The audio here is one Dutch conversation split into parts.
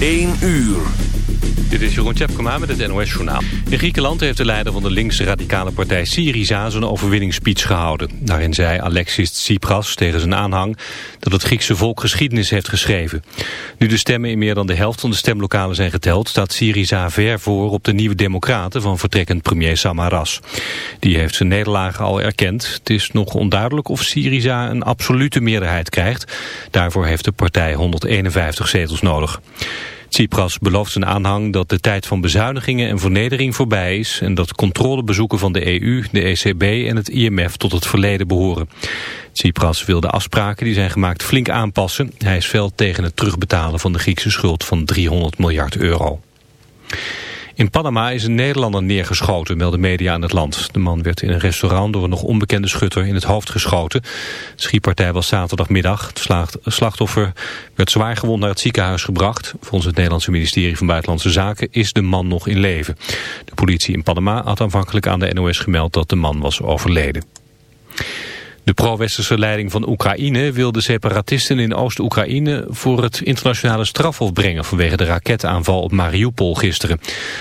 1 uur. Dit is Jeroen Tjepkema met het NOS Journaal. In Griekenland heeft de leider van de links-radicale partij Syriza zijn overwinningsspeech gehouden. Daarin zei Alexis Tsipras tegen zijn aanhang dat het Griekse volk geschiedenis heeft geschreven. Nu de stemmen in meer dan de helft van de stemlokalen zijn geteld... staat Syriza ver voor op de nieuwe democraten van vertrekkend premier Samaras. Die heeft zijn nederlagen al erkend. Het is nog onduidelijk of Syriza een absolute meerderheid krijgt. Daarvoor heeft de partij 151 zetels nodig. Tsipras belooft zijn aanhang dat de tijd van bezuinigingen en vernedering voorbij is en dat controlebezoeken van de EU, de ECB en het IMF tot het verleden behoren. Tsipras wil de afspraken die zijn gemaakt flink aanpassen. Hij is fel tegen het terugbetalen van de Griekse schuld van 300 miljard euro. In Panama is een Nederlander neergeschoten, melden media aan het land. De man werd in een restaurant door een nog onbekende schutter in het hoofd geschoten. De schietpartij was zaterdagmiddag. Het slachtoffer werd zwaar gewond naar het ziekenhuis gebracht. Volgens het Nederlandse ministerie van Buitenlandse Zaken is de man nog in leven. De politie in Panama had aanvankelijk aan de NOS gemeld dat de man was overleden. De pro-westerse leiding van Oekraïne wil de separatisten in Oost-Oekraïne voor het internationale strafhof brengen vanwege de raketaanval op Mariupol gisteren.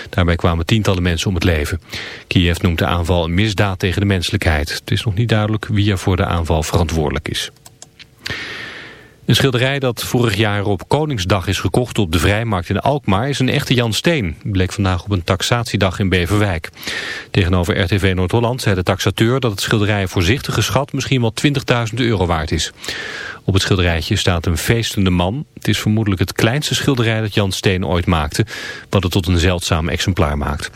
Daarbij kwamen tientallen mensen om het leven. Kiev noemt de aanval een misdaad tegen de menselijkheid. Het is nog niet duidelijk wie er voor de aanval verantwoordelijk is. Een schilderij dat vorig jaar op Koningsdag is gekocht op de Vrijmarkt in Alkmaar is een echte Jan Steen. Bleek vandaag op een taxatiedag in Beverwijk. Tegenover RTV Noord-Holland zei de taxateur dat het schilderij voorzichtig geschat misschien wel 20.000 euro waard is. Op het schilderijtje staat een feestende man. Het is vermoedelijk het kleinste schilderij dat Jan Steen ooit maakte, wat het tot een zeldzaam exemplaar maakt.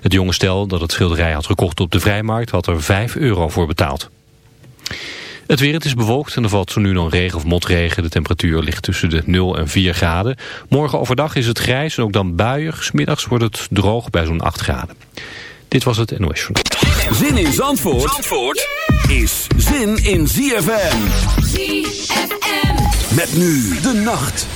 Het jonge stel dat het schilderij had gekocht op de Vrijmarkt had er 5 euro voor betaald. Het weer, het is bewolkt en er valt zo nu nog regen of motregen. De temperatuur ligt tussen de 0 en 4 graden. Morgen overdag is het grijs en ook dan buiig. Smiddags wordt het droog bij zo'n 8 graden. Dit was het NOS Zin in Zandvoort, Zandvoort is zin in ZFM. ZFM. Met nu de nacht.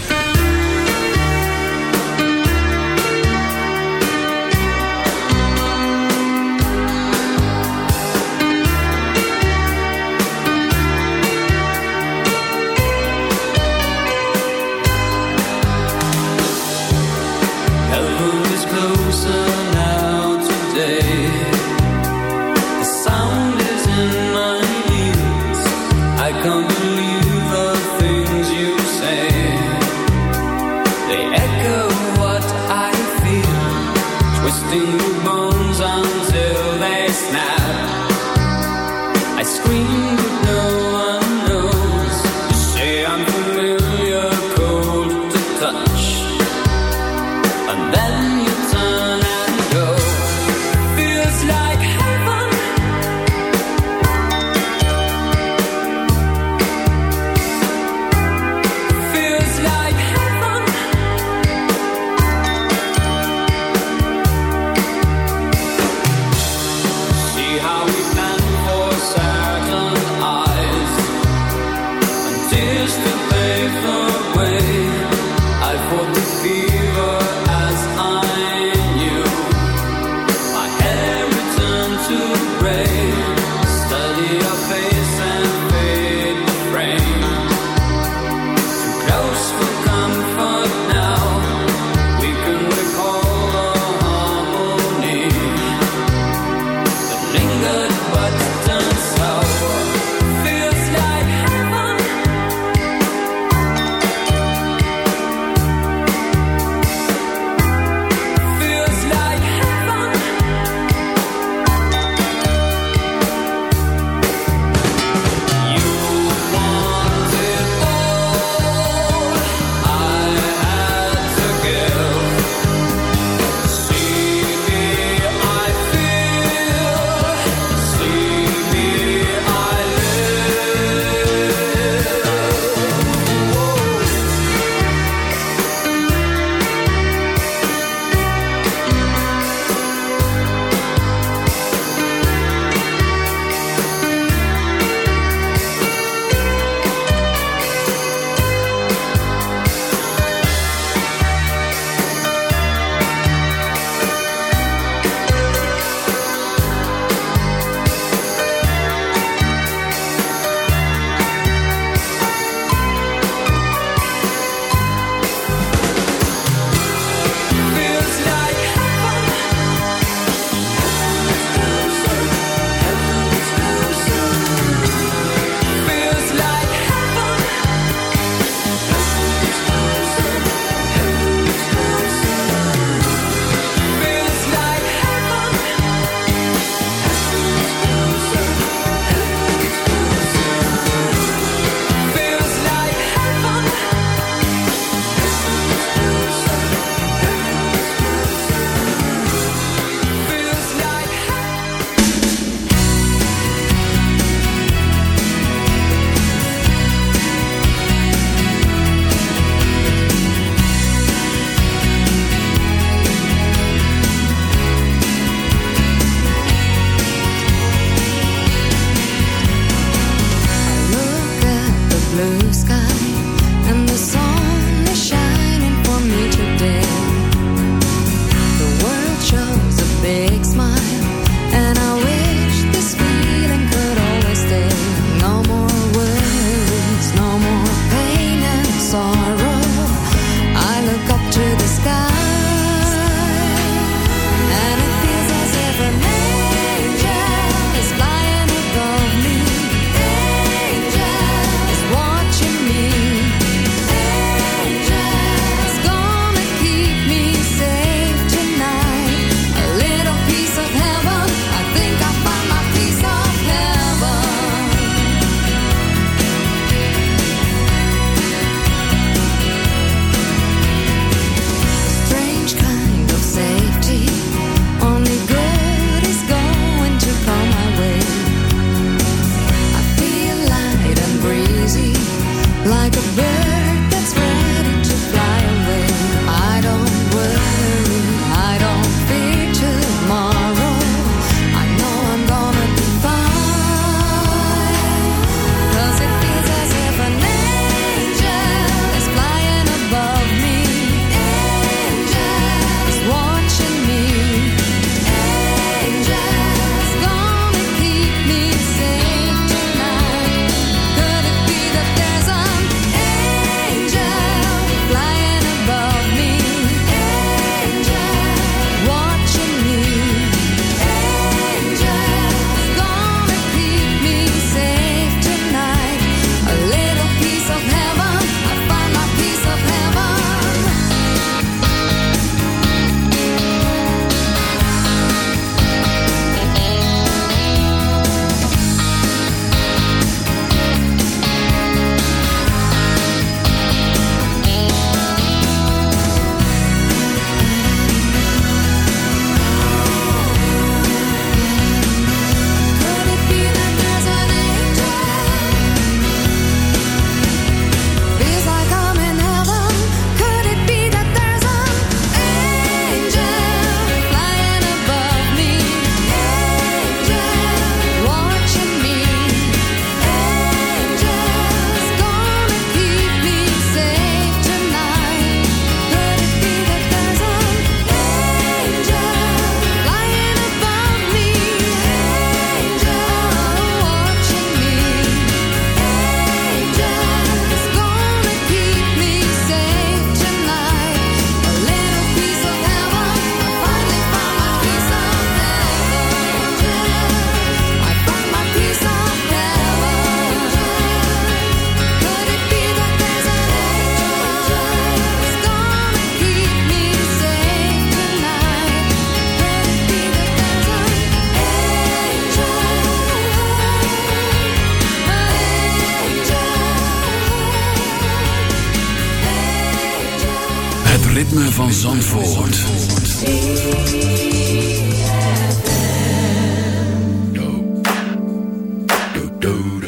do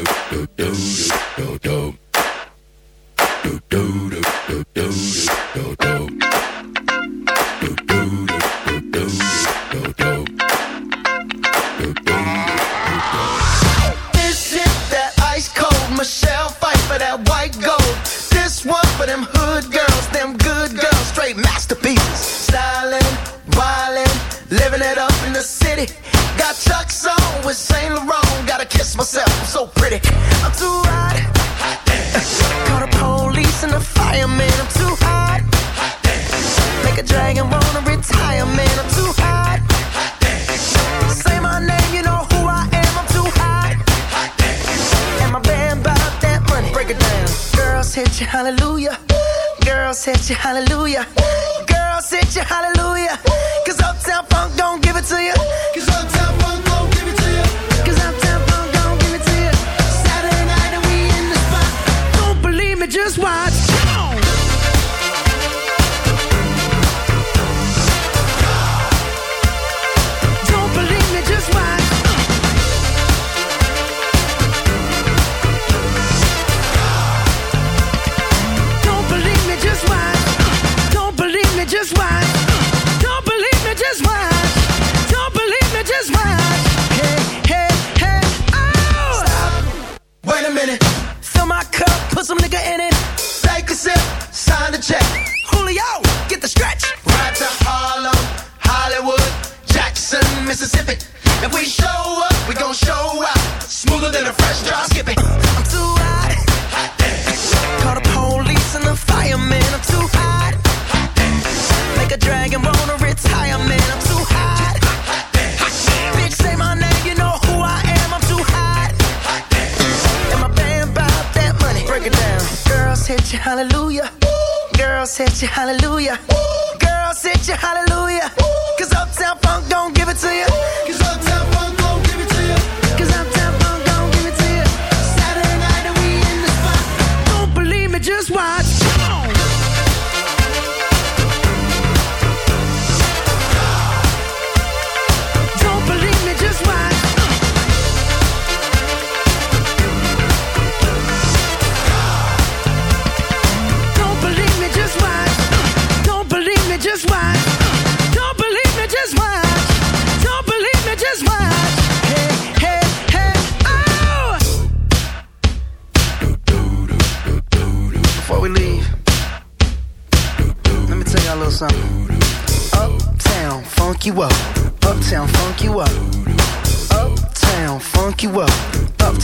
Set you hallelujah. Ooh. Girls you hallelujah. Ooh. Cause Uptown Funk don't give it to you. Cause uptown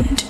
And.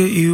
At you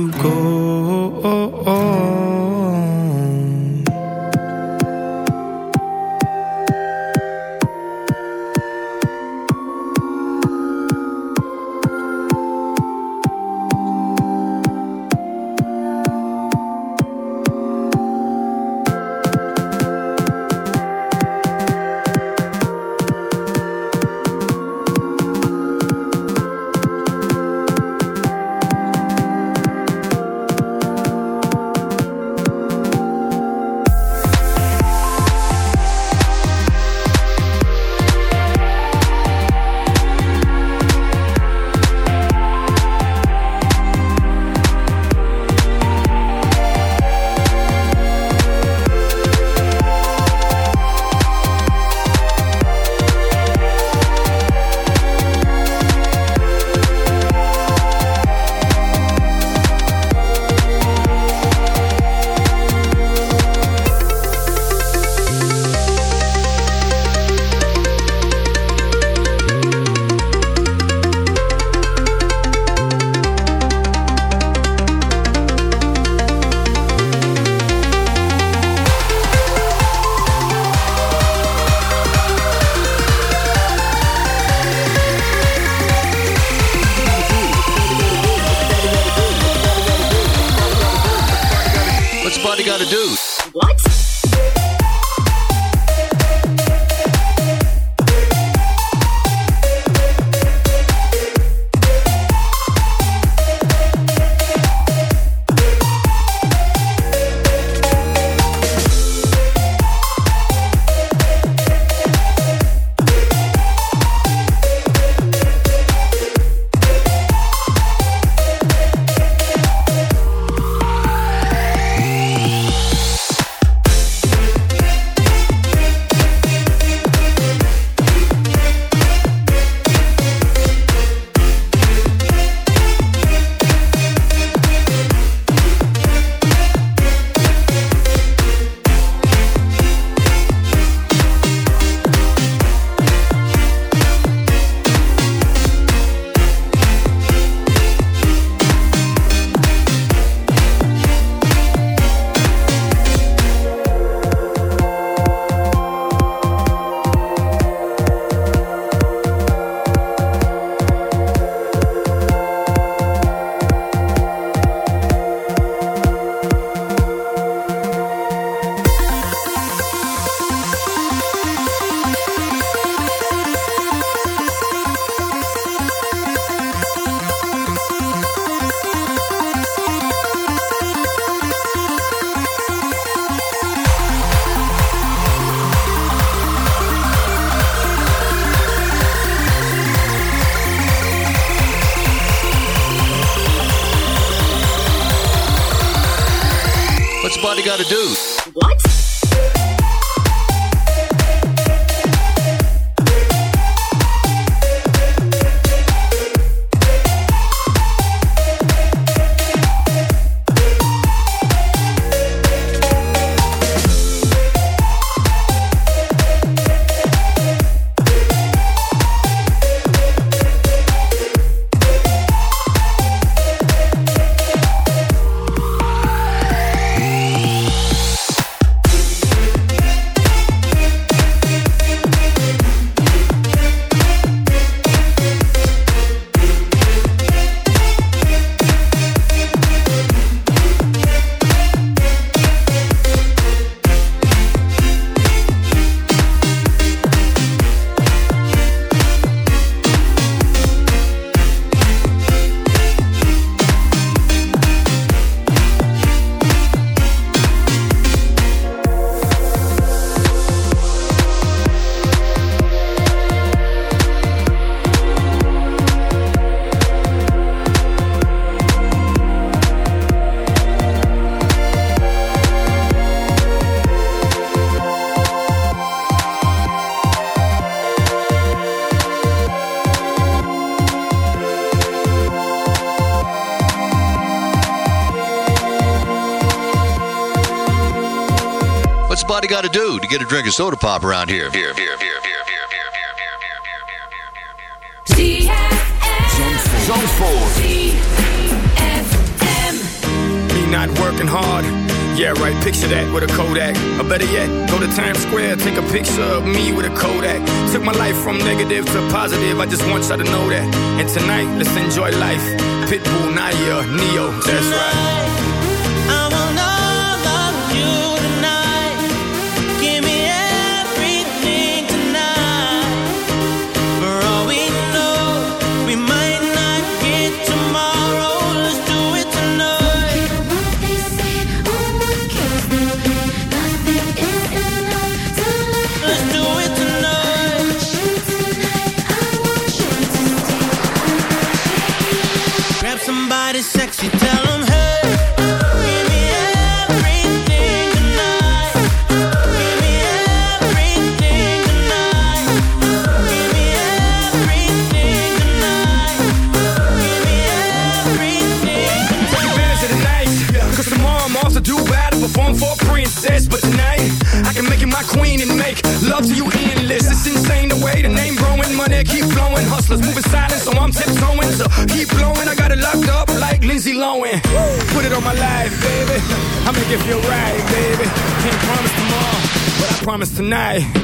What's Buddy gotta do to get a drink of soda pop around here? Here, here, here, here, here, here, here, here, here, here, here, here, here, here, here. ZFM. Zandvoort. ZFM. not working hard. Yeah, right, picture that with a Kodak. Or better yet, go to Times Square, take a picture of me with a Kodak. Took my life from negative to positive, I just want y'all to know that. And tonight, let's enjoy life. Pitbull, Naya, Neo, that's right. Tonight.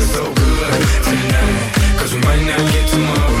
might not get tomorrow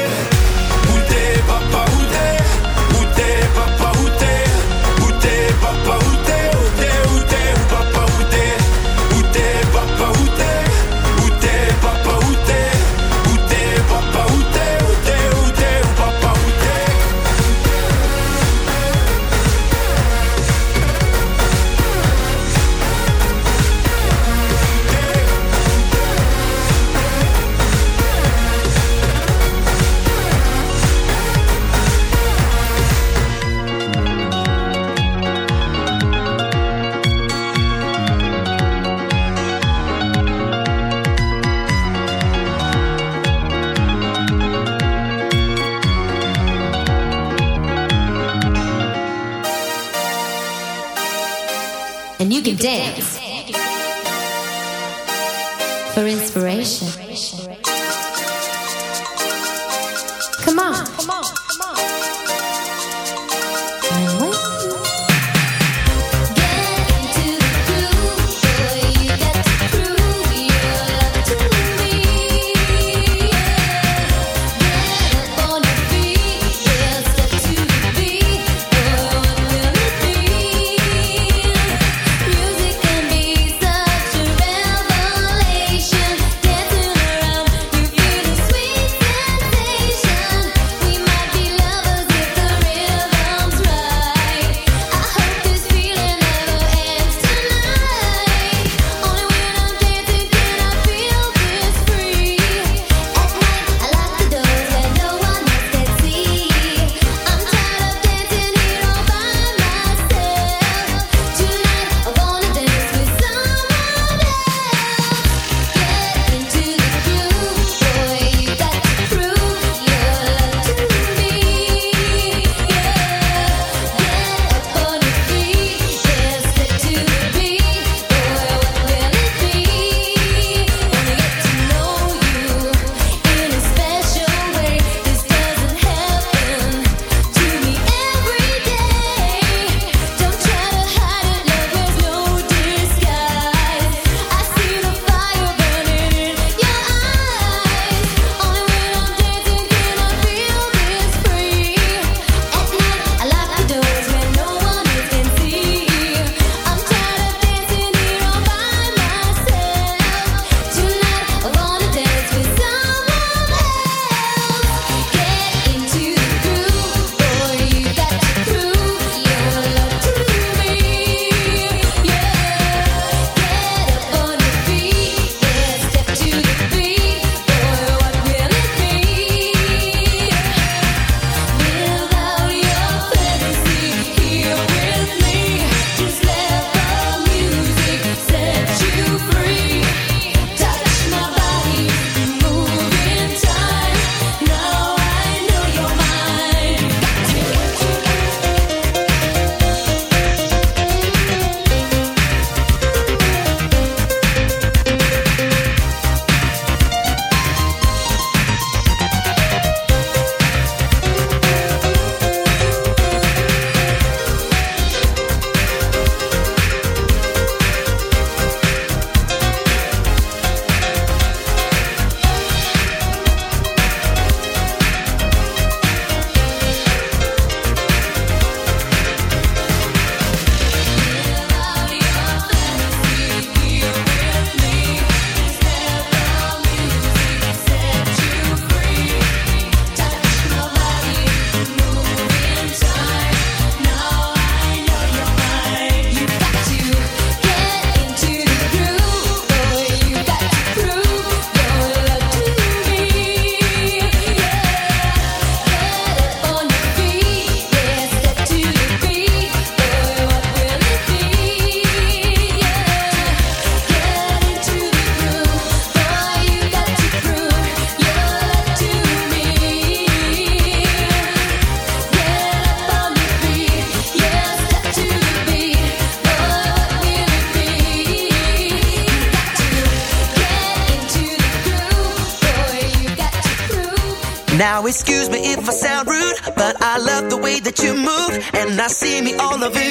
Now see me all of it.